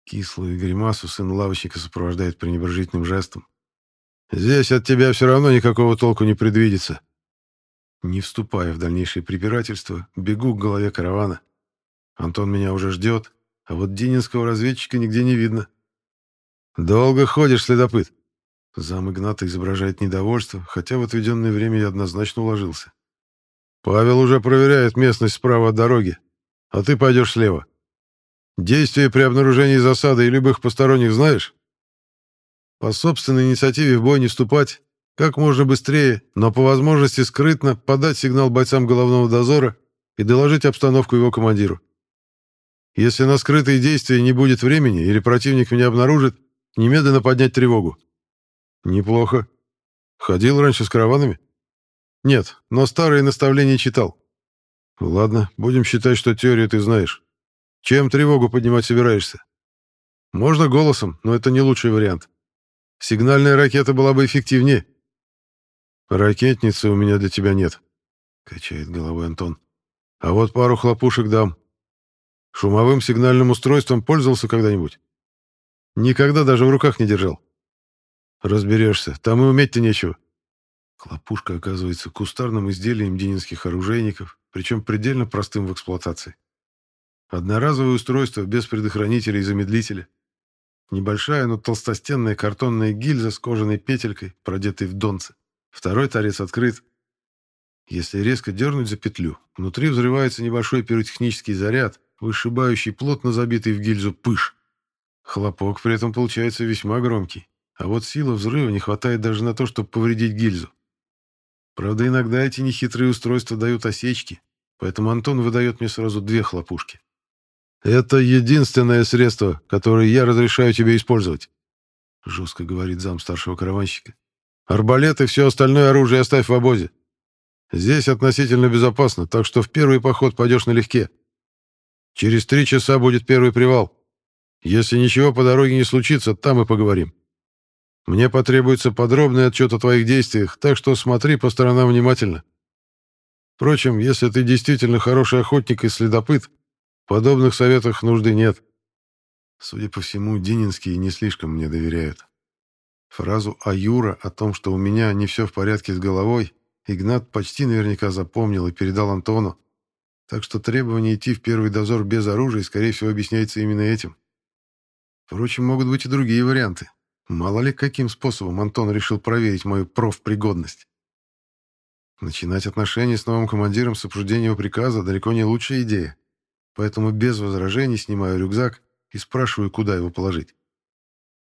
Кислую гримасу сын лавочника сопровождает пренебрежительным жестом. Здесь от тебя все равно никакого толку не предвидится. Не вступая в дальнейшие препирательства, бегу к голове каравана. Антон меня уже ждет, а вот дининского разведчика нигде не видно. «Долго ходишь, следопыт?» Зам Игната изображает недовольство, хотя в отведенное время я однозначно уложился. «Павел уже проверяет местность справа от дороги, а ты пойдешь слева. Действия при обнаружении засады и любых посторонних знаешь? По собственной инициативе в бой не вступать, как можно быстрее, но по возможности скрытно подать сигнал бойцам головного дозора и доложить обстановку его командиру. Если на скрытые действия не будет времени или противник меня обнаружит, немедленно поднять тревогу. Неплохо. Ходил раньше с караванами? Нет, но старые наставления читал. Ладно, будем считать, что теорию ты знаешь. Чем тревогу поднимать собираешься? Можно голосом, но это не лучший вариант. Сигнальная ракета была бы эффективнее. Ракетницы у меня для тебя нет, качает головой Антон. А вот пару хлопушек дам. Шумовым сигнальным устройством пользовался когда-нибудь? Никогда даже в руках не держал. Разберешься, там и уметь-то нечего. Хлопушка оказывается кустарным изделием дининских оружейников, причем предельно простым в эксплуатации. Одноразовое устройство без предохранителя и замедлителя. Небольшая, но толстостенная картонная гильза с кожаной петелькой, продетой в донце. Второй торец открыт. Если резко дернуть за петлю, внутри взрывается небольшой пиротехнический заряд, вышибающий плотно забитый в гильзу пыш. Хлопок при этом получается весьма громкий, а вот силы взрыва не хватает даже на то, чтобы повредить гильзу. Правда, иногда эти нехитрые устройства дают осечки, поэтому Антон выдает мне сразу две хлопушки. «Это единственное средство, которое я разрешаю тебе использовать», — жестко говорит зам старшего караванщика. «Арбалет и все остальное оружие оставь в обозе. Здесь относительно безопасно, так что в первый поход пойдешь налегке. Через три часа будет первый привал. Если ничего по дороге не случится, там и поговорим. Мне потребуется подробный отчет о твоих действиях, так что смотри по сторонам внимательно. Впрочем, если ты действительно хороший охотник и следопыт, подобных советах нужды нет. Судя по всему, Дининские не слишком мне доверяют. Фразу «Аюра» о том, что у меня не все в порядке с головой, Игнат почти наверняка запомнил и передал Антону, так что требование идти в первый дозор без оружия, скорее всего, объясняется именно этим. Впрочем, могут быть и другие варианты. Мало ли, каким способом Антон решил проверить мою профпригодность. Начинать отношения с новым командиром с обсуждения приказа далеко не лучшая идея поэтому без возражений снимаю рюкзак и спрашиваю, куда его положить.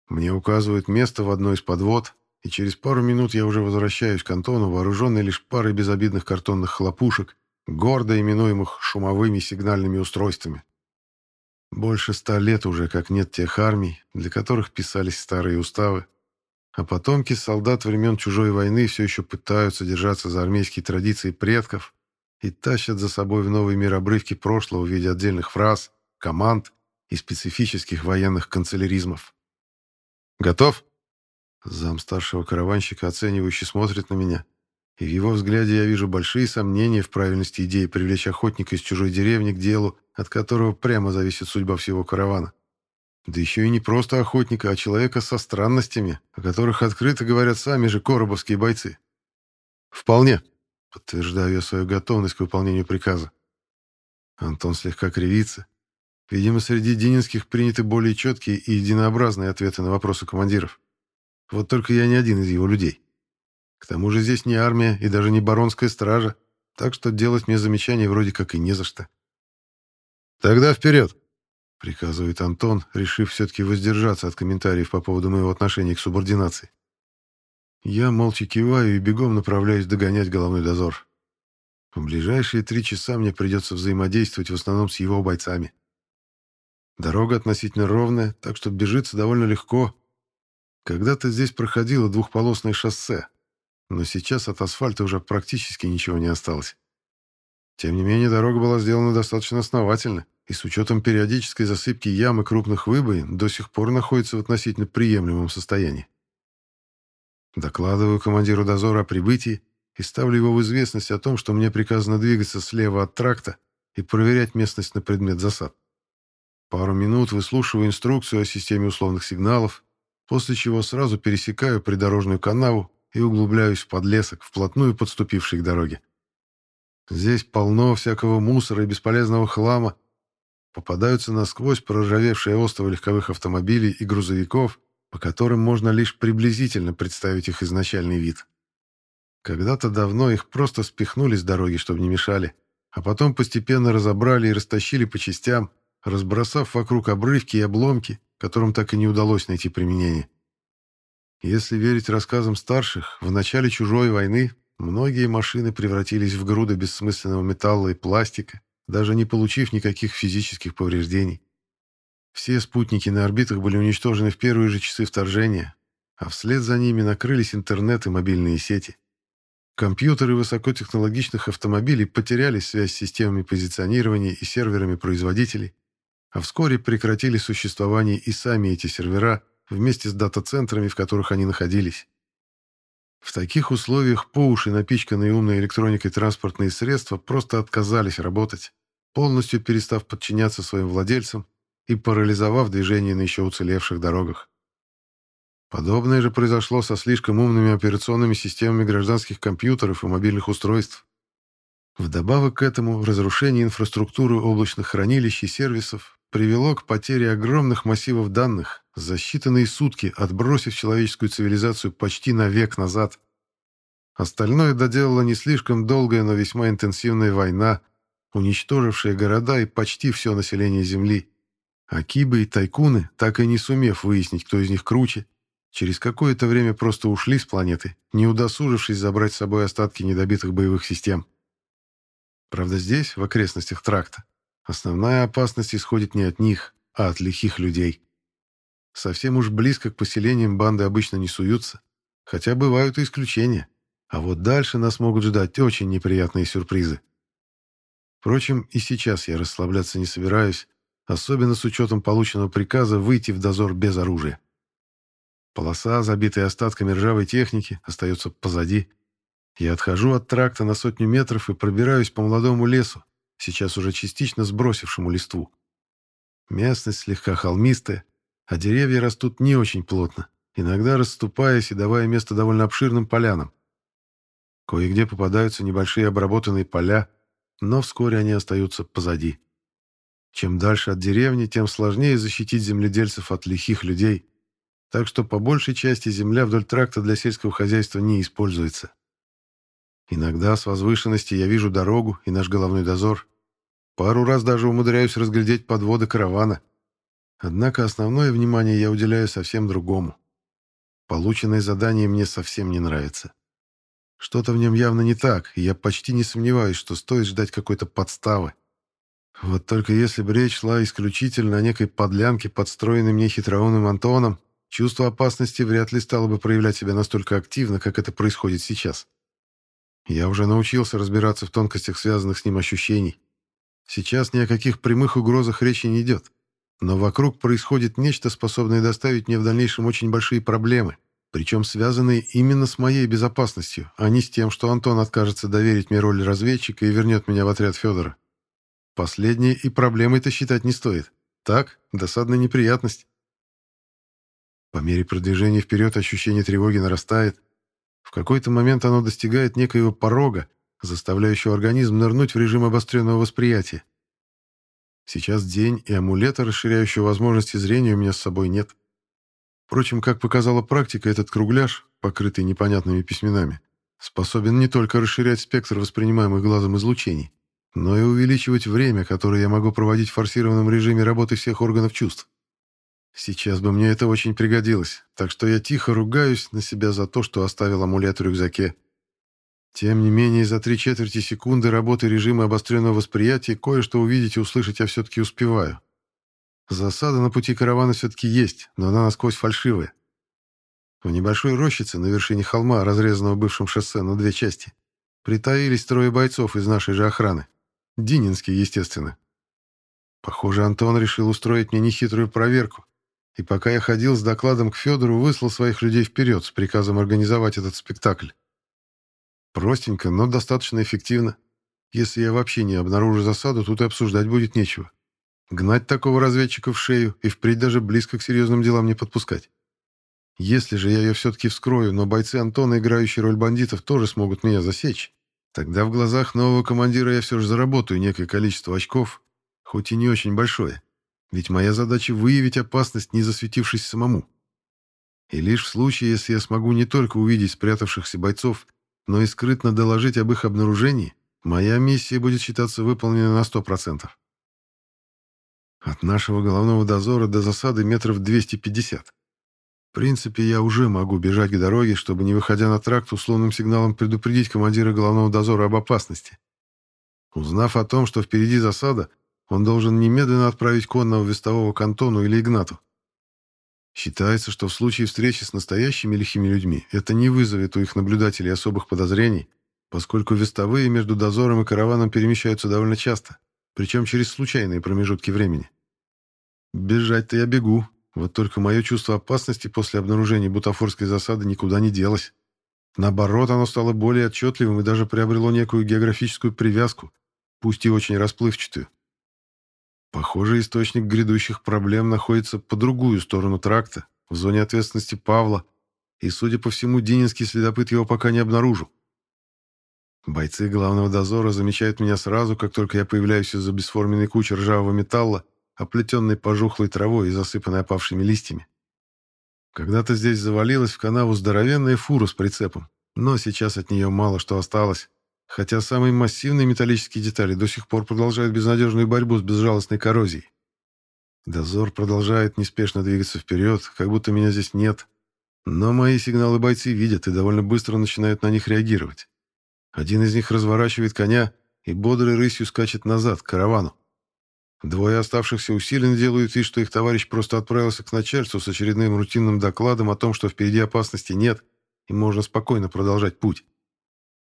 Мне указывают место в одной из подвод, и через пару минут я уже возвращаюсь к Антону, вооруженный лишь парой безобидных картонных хлопушек, гордо именуемых шумовыми сигнальными устройствами. Больше ста лет уже как нет тех армий, для которых писались старые уставы, а потомки солдат времен чужой войны все еще пытаются держаться за армейские традиции предков и тащат за собой в новый мир обрывки прошлого в виде отдельных фраз, команд и специфических военных канцеляризмов. «Готов?» Зам старшего караванщика оценивающе смотрит на меня, и в его взгляде я вижу большие сомнения в правильности идеи привлечь охотника из чужой деревни к делу, от которого прямо зависит судьба всего каравана. Да еще и не просто охотника, а человека со странностями, о которых открыто говорят сами же коробовские бойцы. «Вполне», Подтверждаю я свою готовность к выполнению приказа. Антон слегка кривится. Видимо, среди Дининских приняты более четкие и единообразные ответы на вопросы командиров. Вот только я не один из его людей. К тому же здесь не армия и даже не баронская стража, так что делать мне замечания вроде как и не за что. «Тогда вперед!» — приказывает Антон, решив все-таки воздержаться от комментариев по поводу моего отношения к субординации. Я молча киваю и бегом направляюсь догонять головной дозор. В ближайшие три часа мне придется взаимодействовать в основном с его бойцами. Дорога относительно ровная, так что бежится довольно легко. Когда-то здесь проходило двухполосное шоссе, но сейчас от асфальта уже практически ничего не осталось. Тем не менее, дорога была сделана достаточно основательно, и с учетом периодической засыпки ям и крупных выбоин до сих пор находится в относительно приемлемом состоянии. Докладываю командиру дозора о прибытии, и ставлю его в известность о том, что мне приказано двигаться слева от тракта и проверять местность на предмет засад. Пару минут выслушиваю инструкцию о системе условных сигналов, после чего сразу пересекаю придорожную канаву и углубляюсь в подлесок, вплотную подступивший к дороге. Здесь полно всякого мусора и бесполезного хлама. Попадаются насквозь проржавевшие остовы легковых автомобилей и грузовиков, по которым можно лишь приблизительно представить их изначальный вид. Когда-то давно их просто спихнули с дороги, чтобы не мешали, а потом постепенно разобрали и растащили по частям, разбросав вокруг обрывки и обломки, которым так и не удалось найти применение. Если верить рассказам старших, в начале чужой войны многие машины превратились в груды бессмысленного металла и пластика, даже не получив никаких физических повреждений. Все спутники на орбитах были уничтожены в первые же часы вторжения, а вслед за ними накрылись интернет и мобильные сети. Компьютеры высокотехнологичных автомобилей потеряли связь с системами позиционирования и серверами производителей, а вскоре прекратили существование и сами эти сервера вместе с дата-центрами, в которых они находились. В таких условиях по уши напичканные умной электроникой транспортные средства просто отказались работать, полностью перестав подчиняться своим владельцам и парализовав движение на еще уцелевших дорогах. Подобное же произошло со слишком умными операционными системами гражданских компьютеров и мобильных устройств. Вдобавок к этому разрушение инфраструктуры облачных хранилищ и сервисов привело к потере огромных массивов данных, за считанные сутки отбросив человеческую цивилизацию почти на век назад. Остальное доделала не слишком долгая, но весьма интенсивная война, уничтожившая города и почти все население Земли. Акибы и тайкуны, так и не сумев выяснить, кто из них круче, через какое-то время просто ушли с планеты, не удосужившись забрать с собой остатки недобитых боевых систем. Правда, здесь, в окрестностях тракта, Основная опасность исходит не от них, а от лихих людей. Совсем уж близко к поселениям банды обычно не суются, хотя бывают и исключения. А вот дальше нас могут ждать очень неприятные сюрпризы. Впрочем, и сейчас я расслабляться не собираюсь, особенно с учетом полученного приказа выйти в дозор без оружия. Полоса, забитая остатками ржавой техники, остается позади. Я отхожу от тракта на сотню метров и пробираюсь по молодому лесу, сейчас уже частично сбросившему листву. Местность слегка холмистая, а деревья растут не очень плотно, иногда расступаясь и давая место довольно обширным полянам. Кое-где попадаются небольшие обработанные поля, но вскоре они остаются позади. Чем дальше от деревни, тем сложнее защитить земледельцев от лихих людей, так что по большей части земля вдоль тракта для сельского хозяйства не используется. Иногда с возвышенности я вижу дорогу и наш головной дозор. Пару раз даже умудряюсь разглядеть подводы каравана. Однако основное внимание я уделяю совсем другому. Полученное задание мне совсем не нравится. Что-то в нем явно не так, и я почти не сомневаюсь, что стоит ждать какой-то подставы. Вот только если бы речь шла исключительно о некой подлянке, подстроенной мне хитроумным Антоном, чувство опасности вряд ли стало бы проявлять себя настолько активно, как это происходит сейчас. Я уже научился разбираться в тонкостях связанных с ним ощущений. Сейчас ни о каких прямых угрозах речи не идет. Но вокруг происходит нечто, способное доставить мне в дальнейшем очень большие проблемы, причем связанные именно с моей безопасностью, а не с тем, что Антон откажется доверить мне роль разведчика и вернет меня в отряд Федора. Последнее и проблемой-то считать не стоит. Так, досадная неприятность. По мере продвижения вперед ощущение тревоги нарастает, в какой-то момент оно достигает некоего порога, заставляющего организм нырнуть в режим обостренного восприятия. Сейчас день, и амулета, расширяющего возможности зрения, у меня с собой нет. Впрочем, как показала практика, этот кругляш, покрытый непонятными письменами, способен не только расширять спектр воспринимаемых глазом излучений, но и увеличивать время, которое я могу проводить в форсированном режиме работы всех органов чувств. Сейчас бы мне это очень пригодилось, так что я тихо ругаюсь на себя за то, что оставил амулет в рюкзаке. Тем не менее, за три четверти секунды работы режима обостренного восприятия кое-что увидеть и услышать я все-таки успеваю. Засада на пути каравана все-таки есть, но она насквозь фальшивая. В небольшой рощице на вершине холма, разрезанного бывшим шоссе на две части, притаились трое бойцов из нашей же охраны. Дининские, естественно. Похоже, Антон решил устроить мне нехитрую проверку, и пока я ходил с докладом к Федору, выслал своих людей вперед с приказом организовать этот спектакль. Простенько, но достаточно эффективно. Если я вообще не обнаружу засаду, тут и обсуждать будет нечего. Гнать такого разведчика в шею и впредь даже близко к серьезным делам не подпускать. Если же я ее все-таки вскрою, но бойцы Антона, играющие роль бандитов, тоже смогут меня засечь, тогда в глазах нового командира я все же заработаю некое количество очков, хоть и не очень большое. Ведь моя задача выявить опасность, не засветившись самому. И лишь в случае, если я смогу не только увидеть спрятавшихся бойцов, но и скрытно доложить об их обнаружении, моя миссия будет считаться выполнена на 100%. От нашего головного дозора до засады метров 250. В принципе, я уже могу бежать к дороге, чтобы, не выходя на тракт, условным сигналом предупредить командира головного дозора об опасности. Узнав о том, что впереди засада, он должен немедленно отправить конного вестового к Антону или Игнату. Считается, что в случае встречи с настоящими лихими людьми это не вызовет у их наблюдателей особых подозрений, поскольку вестовые между дозором и караваном перемещаются довольно часто, причем через случайные промежутки времени. Бежать-то я бегу, вот только мое чувство опасности после обнаружения бутафорской засады никуда не делось. Наоборот, оно стало более отчетливым и даже приобрело некую географическую привязку, пусть и очень расплывчатую. Похоже, источник грядущих проблем находится по другую сторону тракта, в зоне ответственности Павла, и, судя по всему, Дининский следопыт его пока не обнаружил. Бойцы главного дозора замечают меня сразу, как только я появляюсь из-за бесформенной кучи ржавого металла, оплетенной пожухлой травой и засыпанной опавшими листьями. Когда-то здесь завалилась в канаву здоровенная фура с прицепом, но сейчас от нее мало что осталось, хотя самые массивные металлические детали до сих пор продолжают безнадежную борьбу с безжалостной коррозией. Дозор продолжает неспешно двигаться вперед, как будто меня здесь нет, но мои сигналы бойцы видят и довольно быстро начинают на них реагировать. Один из них разворачивает коня и бодрой рысью скачет назад, к каравану. Двое оставшихся усиленно делают вид, что их товарищ просто отправился к начальству с очередным рутинным докладом о том, что впереди опасности нет, и можно спокойно продолжать путь.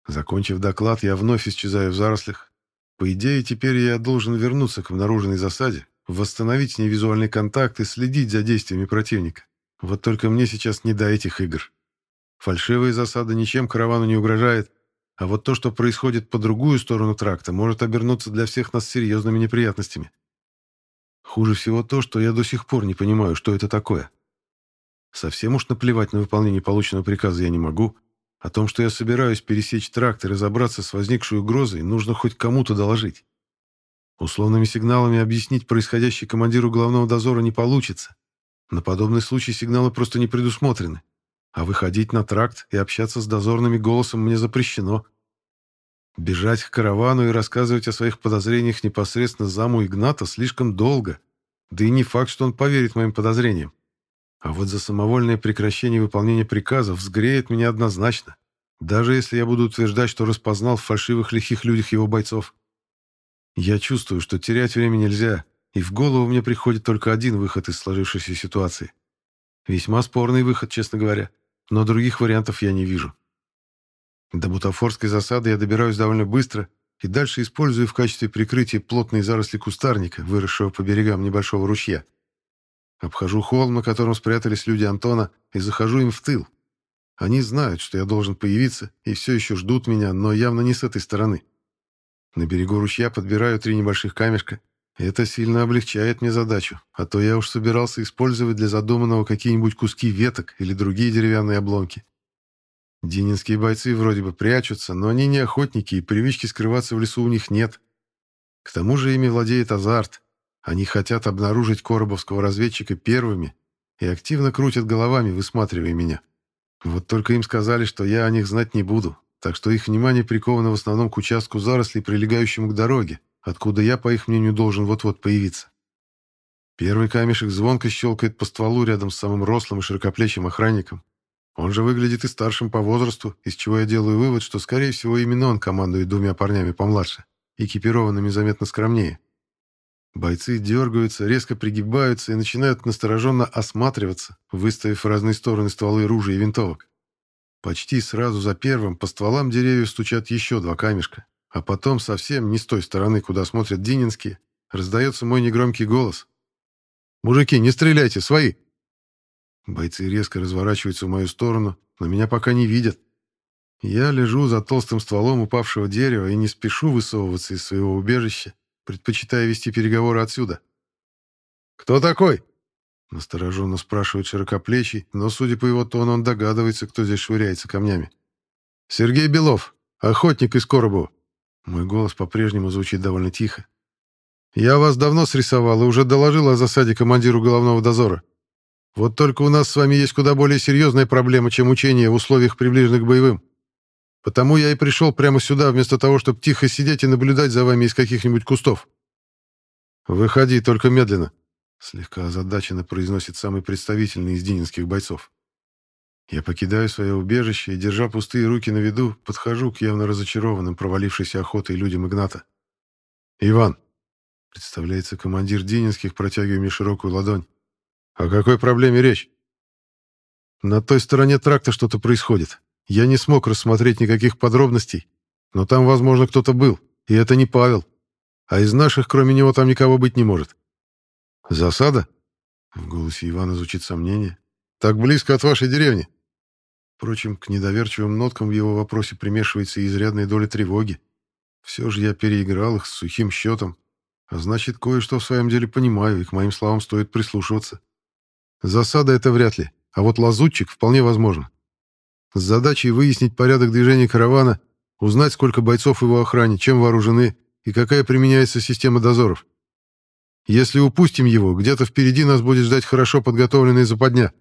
Закончив доклад, я вновь исчезаю в зарослях. По идее, теперь я должен вернуться к обнаруженной засаде, восстановить с ней визуальный контакт и следить за действиями противника. Вот только мне сейчас не до этих игр. Фальшивая засада ничем каравану не угрожает, а вот то, что происходит по другую сторону тракта, может обернуться для всех нас серьезными неприятностями. Хуже всего то, что я до сих пор не понимаю, что это такое. Совсем уж наплевать на выполнение полученного приказа я не могу, о том, что я собираюсь пересечь тракт и разобраться с возникшей угрозой, нужно хоть кому-то доложить. Условными сигналами объяснить происходящее командиру главного дозора не получится. На подобный случай сигналы просто не предусмотрены. А выходить на тракт и общаться с дозорными голосом мне запрещено. Бежать к каравану и рассказывать о своих подозрениях непосредственно заму Игната слишком долго. Да и не факт, что он поверит моим подозрениям. А вот за самовольное прекращение выполнения приказов взгреет меня однозначно, даже если я буду утверждать, что распознал в фальшивых лихих людях его бойцов. Я чувствую, что терять время нельзя, и в голову мне приходит только один выход из сложившейся ситуации. Весьма спорный выход, честно говоря, но других вариантов я не вижу. До бутафорской засады я добираюсь довольно быстро и дальше использую в качестве прикрытия плотные заросли кустарника, выросшего по берегам небольшого ручья. Обхожу холм, на котором спрятались люди Антона, и захожу им в тыл. Они знают, что я должен появиться, и все еще ждут меня, но явно не с этой стороны. На берегу ручья подбираю три небольших камешка. Это сильно облегчает мне задачу, а то я уж собирался использовать для задуманного какие-нибудь куски веток или другие деревянные обломки. Дининские бойцы вроде бы прячутся, но они не охотники, и привычки скрываться в лесу у них нет. К тому же ими владеет азарт. Они хотят обнаружить коробовского разведчика первыми и активно крутят головами, высматривая меня. Вот только им сказали, что я о них знать не буду, так что их внимание приковано в основном к участку зарослей, прилегающему к дороге, откуда я, по их мнению, должен вот-вот появиться. Первый камешек звонко щелкает по стволу рядом с самым рослым и широкоплечим охранником. Он же выглядит и старшим по возрасту, из чего я делаю вывод, что, скорее всего, именно он командует двумя парнями помладше, экипированными заметно скромнее. Бойцы дергаются, резко пригибаются и начинают настороженно осматриваться, выставив в разные стороны стволы ружей и винтовок. Почти сразу за первым по стволам деревьев стучат еще два камешка, а потом совсем не с той стороны, куда смотрят Дининские, раздается мой негромкий голос. «Мужики, не стреляйте, свои!» Бойцы резко разворачиваются в мою сторону, но меня пока не видят. Я лежу за толстым стволом упавшего дерева и не спешу высовываться из своего убежища, предпочитая вести переговоры отсюда. «Кто такой?» — настороженно спрашивает широкоплечий, но, судя по его тону, он догадывается, кто здесь швыряется камнями. «Сергей Белов, охотник из Коробова». Мой голос по-прежнему звучит довольно тихо. «Я вас давно срисовал и уже доложил о засаде командиру головного дозора. Вот только у нас с вами есть куда более серьезная проблема, чем учение в условиях, приближенных к боевым. Потому я и пришел прямо сюда, вместо того, чтобы тихо сидеть и наблюдать за вами из каких-нибудь кустов. Выходи, только медленно, слегка озадаченно произносит самый представительный из дининских бойцов. Я покидаю свое убежище и, держа пустые руки на виду, подхожу к явно разочарованным провалившейся охотой людям Игната. «Иван», — представляется командир Дининских, протягивая мне широкую ладонь, — «о какой проблеме речь?» «На той стороне тракта что-то происходит. Я не смог рассмотреть никаких подробностей, но там, возможно, кто-то был, и это не Павел. А из наших, кроме него, там никого быть не может. Засада? В голосе Ивана звучит сомнение. Так близко от вашей деревни. Впрочем, к недоверчивым ноткам в его вопросе примешивается изрядная доля тревоги. Все же я переиграл их с сухим счетом, а значит, кое-что в своем деле понимаю, и к моим словам стоит прислушиваться. Засада — это вряд ли, а вот лазутчик вполне возможно с задачей выяснить порядок движения каравана, узнать, сколько бойцов его охране, чем вооружены и какая применяется система дозоров. Если упустим его, где-то впереди нас будет ждать хорошо подготовленная западня.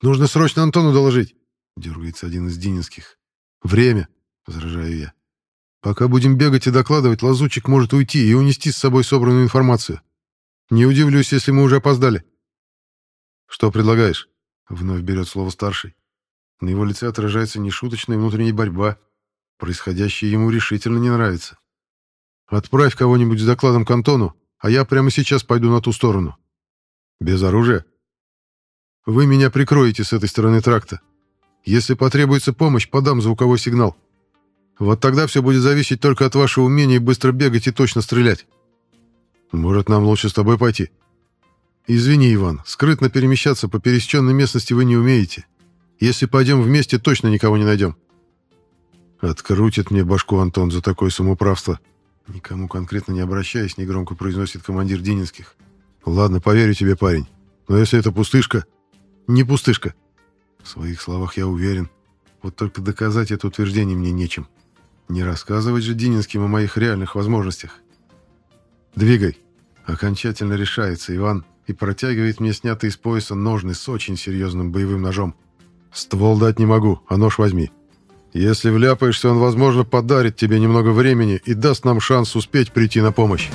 «Нужно срочно Антону доложить», — дергается один из Дининских. «Время», — возражаю я. «Пока будем бегать и докладывать, лазутчик может уйти и унести с собой собранную информацию. Не удивлюсь, если мы уже опоздали». «Что предлагаешь?» — вновь берет слово старший. На его лице отражается нешуточная внутренняя борьба. Происходящее ему решительно не нравится. «Отправь кого-нибудь с докладом к Антону, а я прямо сейчас пойду на ту сторону. Без оружия. Вы меня прикроете с этой стороны тракта. Если потребуется помощь, подам звуковой сигнал. Вот тогда все будет зависеть только от вашего умения быстро бегать и точно стрелять. Может, нам лучше с тобой пойти? Извини, Иван, скрытно перемещаться по пересеченной местности вы не умеете. Если пойдем вместе, точно никого не найдем. Открутит мне башку Антон за такое самоуправство. Никому конкретно не обращаясь, негромко произносит командир Дининских. Ладно, поверю тебе, парень. Но если это пустышка... Не пустышка. В своих словах я уверен. Вот только доказать это утверждение мне нечем. Не рассказывать же Дининским о моих реальных возможностях. Двигай. Окончательно решается Иван и протягивает мне снятый из пояса ножны с очень серьезным боевым ножом. Ствол дать не могу, а нож возьми. Если вляпаешься, он, возможно, подарит тебе немного времени и даст нам шанс успеть прийти на помощь.